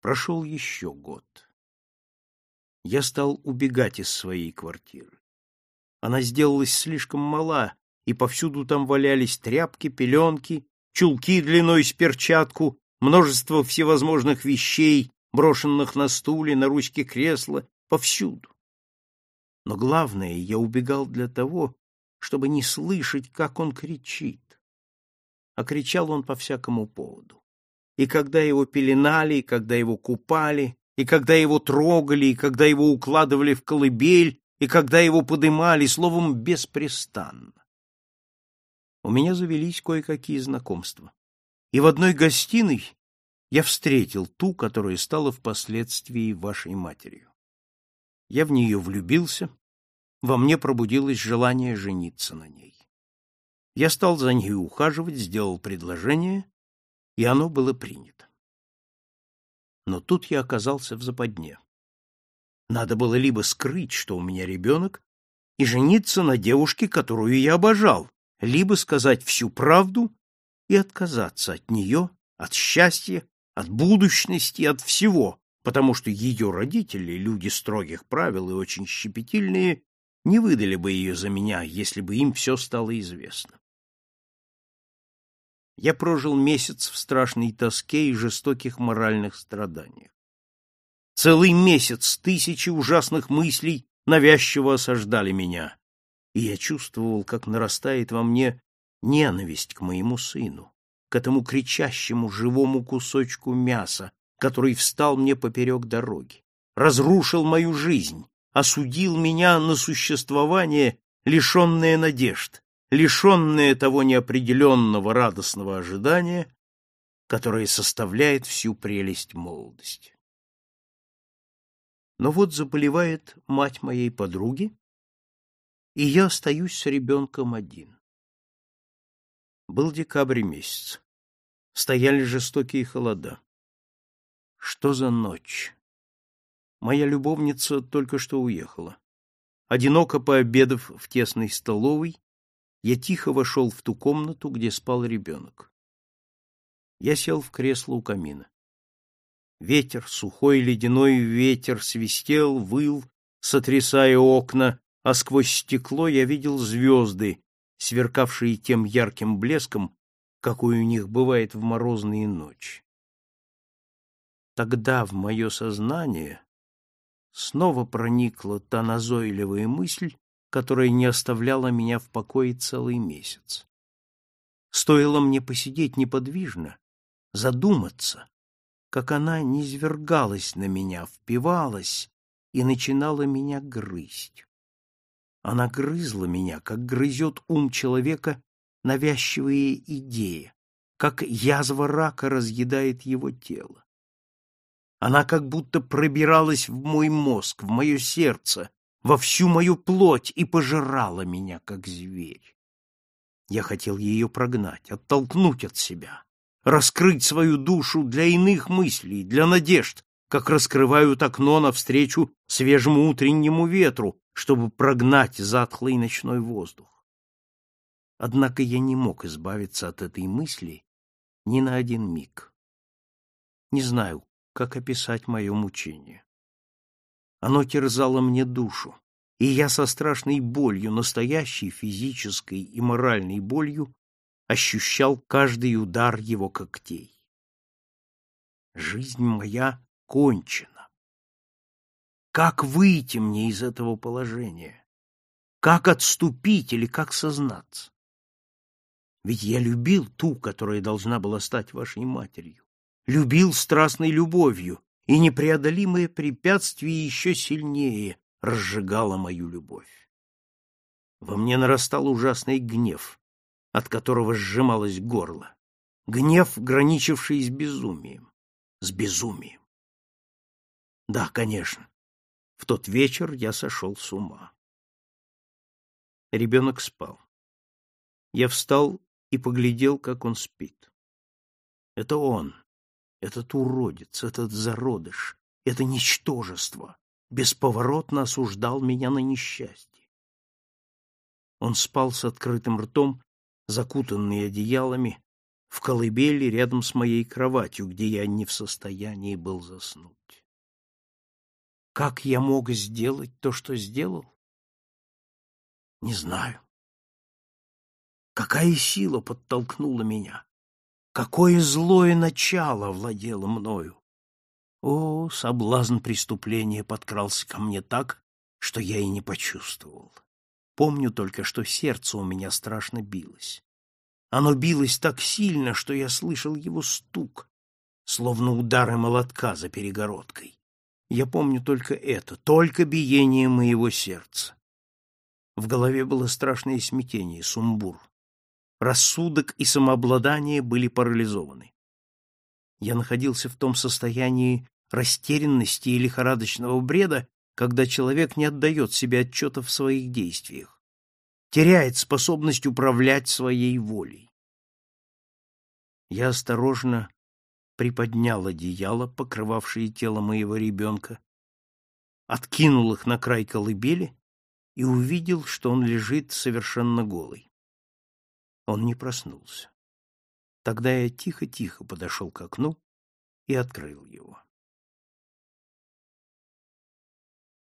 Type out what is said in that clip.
Прошел еще год. Я стал убегать из своей квартиры. Она сделалась слишком мала, и повсюду там валялись тряпки, пеленки, чулки длиной с перчатку, множество всевозможных вещей, брошенных на стуле, на ручке кресла, повсюду. Но главное, я убегал для того, чтобы не слышать, как он кричит. А кричал он по всякому поводу. И когда его пеленали, и когда его купали, и когда его трогали, и когда его укладывали в колыбель, и когда его подымали, словом, беспрестанно. У меня завелись кое-какие знакомства. И в одной гостиной я встретил ту, которая стала впоследствии вашей матерью. Я в нее влюбился, во мне пробудилось желание жениться на ней. Я стал за ней ухаживать, сделал предложение, и оно было принято. Но тут я оказался в западне. Надо было либо скрыть, что у меня ребенок, и жениться на девушке, которую я обожал, либо сказать всю правду и отказаться от нее, от счастья, от будущности, от всего, потому что ее родители, люди строгих правил и очень щепетильные, не выдали бы ее за меня, если бы им все стало известно. Я прожил месяц в страшной тоске и жестоких моральных страданиях. Целый месяц тысячи ужасных мыслей навязчиво осаждали меня, и я чувствовал, как нарастает во мне ненависть к моему сыну, к этому кричащему живому кусочку мяса, который встал мне поперек дороги, разрушил мою жизнь, осудил меня на существование, лишенное надежд, лишенное того неопределенного радостного ожидания, которое составляет всю прелесть молодости. Но вот заболевает мать моей подруги, и я остаюсь с ребенком один. Был декабрь месяц. Стояли жестокие холода. Что за ночь? Моя любовница только что уехала. Одиноко пообедав в тесной столовой, я тихо вошел в ту комнату, где спал ребенок. Я сел в кресло у камина. Ветер, сухой ледяной ветер, свистел, выл, сотрясая окна, а сквозь стекло я видел звезды, сверкавшие тем ярким блеском, какой у них бывает в морозные ночи. Тогда в мое сознание снова проникла та назойливая мысль, которая не оставляла меня в покое целый месяц. Стоило мне посидеть неподвижно, задуматься, как она низвергалась на меня, впивалась и начинала меня грызть. Она грызла меня, как грызет ум человека навязчивые идеи, как язва рака разъедает его тело. Она как будто пробиралась в мой мозг, в мое сердце, во всю мою плоть и пожирала меня, как зверь. Я хотел ее прогнать, оттолкнуть от себя, раскрыть свою душу для иных мыслей, для надежд, как раскрывают окно навстречу свежему утреннему ветру, чтобы прогнать затхлый ночной воздух. Однако я не мог избавиться от этой мысли ни на один миг. Не знаю, как описать мое мучение. Оно терзало мне душу, и я со страшной болью, настоящей физической и моральной болью, ощущал каждый удар его когтей. Жизнь моя кончена. Как выйти мне из этого положения? Как отступить или как сознаться? Ведь я любил ту, которая должна была стать вашей матерью. Любил страстной любовью, и непреодолимое препятствие еще сильнее разжигало мою любовь. Во мне нарастал ужасный гнев, от которого сжималось горло. Гнев, граничивший с безумием с безумием. Да, конечно, в тот вечер я сошел с ума. Ребенок спал. Я встал и поглядел, как он спит. Это он, этот уродец, этот зародыш, это ничтожество бесповоротно осуждал меня на несчастье. Он спал с открытым ртом, закутанный одеялами, в колыбели рядом с моей кроватью, где я не в состоянии был заснуть. Как я мог сделать то, что сделал? Не знаю. Какая сила подтолкнула меня? Какое злое начало владело мною? О, соблазн преступления подкрался ко мне так, что я и не почувствовал. Помню только, что сердце у меня страшно билось. Оно билось так сильно, что я слышал его стук, словно удары молотка за перегородкой. Я помню только это, только биение моего сердца. В голове было страшное смятение, сумбур. Рассудок и самообладание были парализованы. Я находился в том состоянии растерянности и лихорадочного бреда, когда человек не отдает себе отчета в своих действиях, теряет способность управлять своей волей. Я осторожно приподнял одеяло, покрывавшее тело моего ребенка, откинул их на край колыбели и увидел, что он лежит совершенно голый. Он не проснулся. Тогда я тихо-тихо подошел к окну и открыл его.